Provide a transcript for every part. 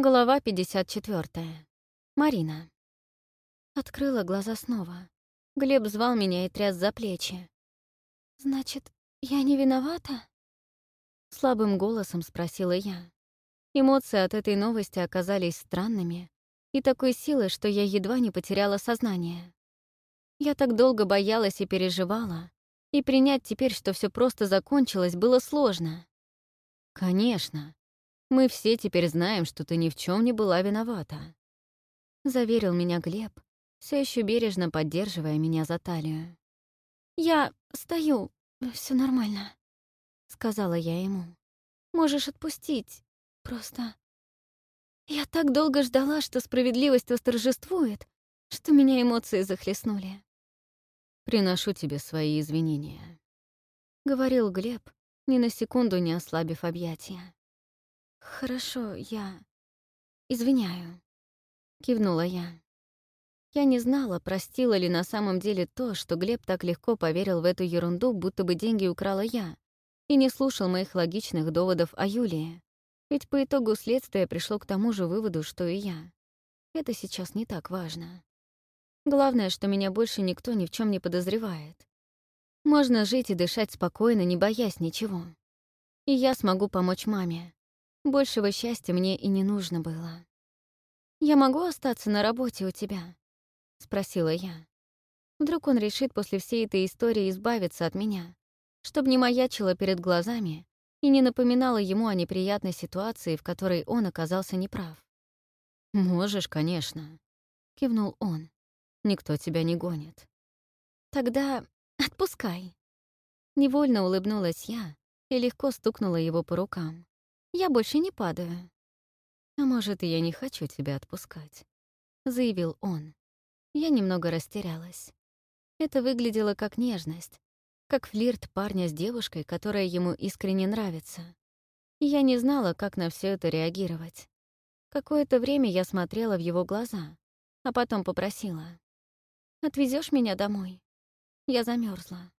Глава 54. Марина. Открыла глаза снова. Глеб звал меня и тряс за плечи. «Значит, я не виновата?» Слабым голосом спросила я. Эмоции от этой новости оказались странными и такой силой, что я едва не потеряла сознание. Я так долго боялась и переживала, и принять теперь, что все просто закончилось, было сложно. «Конечно», мы все теперь знаем, что ты ни в чем не была виновата. Заверил меня Глеб, все еще бережно поддерживая меня за талию. Я стою, все нормально, сказала я ему. Можешь отпустить, просто. Я так долго ждала, что справедливость восторжествует, что меня эмоции захлестнули. Приношу тебе свои извинения, говорил Глеб, ни на секунду не ослабив объятия. «Хорошо, я... извиняю», — кивнула я. Я не знала, простила ли на самом деле то, что Глеб так легко поверил в эту ерунду, будто бы деньги украла я, и не слушал моих логичных доводов о Юлии. Ведь по итогу следствия пришло к тому же выводу, что и я. Это сейчас не так важно. Главное, что меня больше никто ни в чем не подозревает. Можно жить и дышать спокойно, не боясь ничего. И я смогу помочь маме. Большего счастья мне и не нужно было. «Я могу остаться на работе у тебя?» — спросила я. Вдруг он решит после всей этой истории избавиться от меня, чтобы не маячила перед глазами и не напоминала ему о неприятной ситуации, в которой он оказался неправ. «Можешь, конечно», — кивнул он. «Никто тебя не гонит». «Тогда отпускай». Невольно улыбнулась я и легко стукнула его по рукам. Я больше не падаю. А может, я не хочу тебя отпускать, заявил он. Я немного растерялась. Это выглядело как нежность, как флирт парня с девушкой, которая ему искренне нравится. И я не знала, как на все это реагировать. Какое-то время я смотрела в его глаза, а потом попросила. «Отвезешь меня домой? Я замерзла.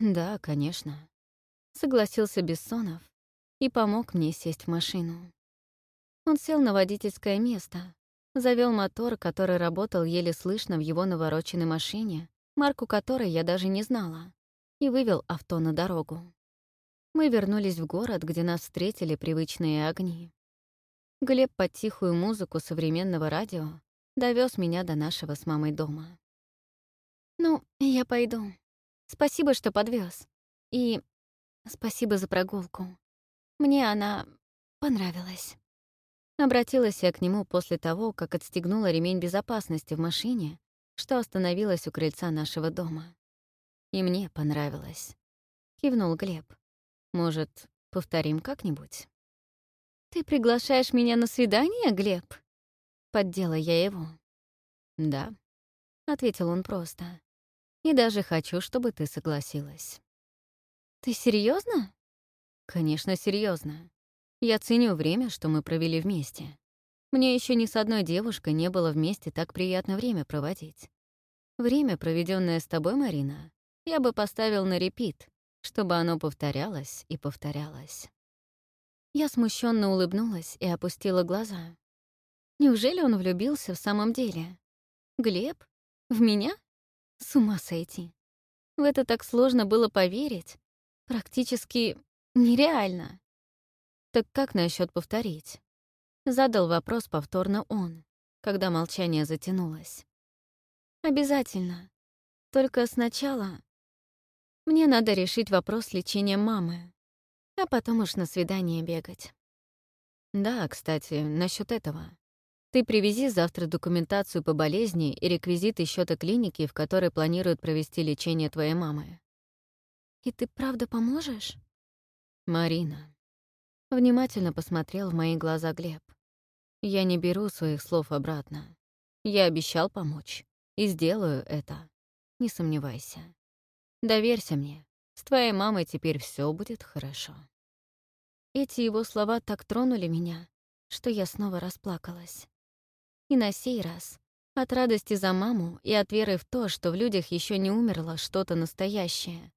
«Да, конечно», — согласился Бессонов, и помог мне сесть в машину. Он сел на водительское место, завел мотор, который работал еле слышно в его навороченной машине, марку которой я даже не знала, и вывел авто на дорогу. Мы вернулись в город, где нас встретили привычные огни. Глеб под тихую музыку современного радио довез меня до нашего с мамой дома. «Ну, я пойду. Спасибо, что подвез. И спасибо за прогулку. Мне она понравилась. Обратилась я к нему после того, как отстегнула ремень безопасности в машине, что остановилась у крыльца нашего дома. И мне понравилось. Кивнул Глеб. Может, повторим как-нибудь? «Ты приглашаешь меня на свидание, Глеб?» Поддела я его. «Да», — ответил он просто. «И даже хочу, чтобы ты согласилась». «Ты серьезно? Конечно, серьезно. Я ценю время, что мы провели вместе. Мне еще ни с одной девушкой не было вместе так приятно время проводить. Время, проведенное с тобой, Марина, я бы поставил на репит, чтобы оно повторялось и повторялось. Я смущенно улыбнулась и опустила глаза. Неужели он влюбился в самом деле? Глеб? В меня? С ума сойти. В это так сложно было поверить. Практически Нереально. Так как насчет повторить? Задал вопрос повторно он, когда молчание затянулось. Обязательно. Только сначала мне надо решить вопрос с лечением мамы, а потом уж на свидание бегать. Да, кстати, насчет этого. Ты привези завтра документацию по болезни и реквизиты счета клиники, в которой планируют провести лечение твоей мамы. И ты правда поможешь? «Марина». Внимательно посмотрел в мои глаза Глеб. «Я не беру своих слов обратно. Я обещал помочь. И сделаю это. Не сомневайся. Доверься мне. С твоей мамой теперь все будет хорошо». Эти его слова так тронули меня, что я снова расплакалась. И на сей раз от радости за маму и от веры в то, что в людях еще не умерло что-то настоящее,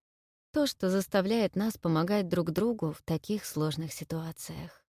то, что заставляет нас помогать друг другу в таких сложных ситуациях.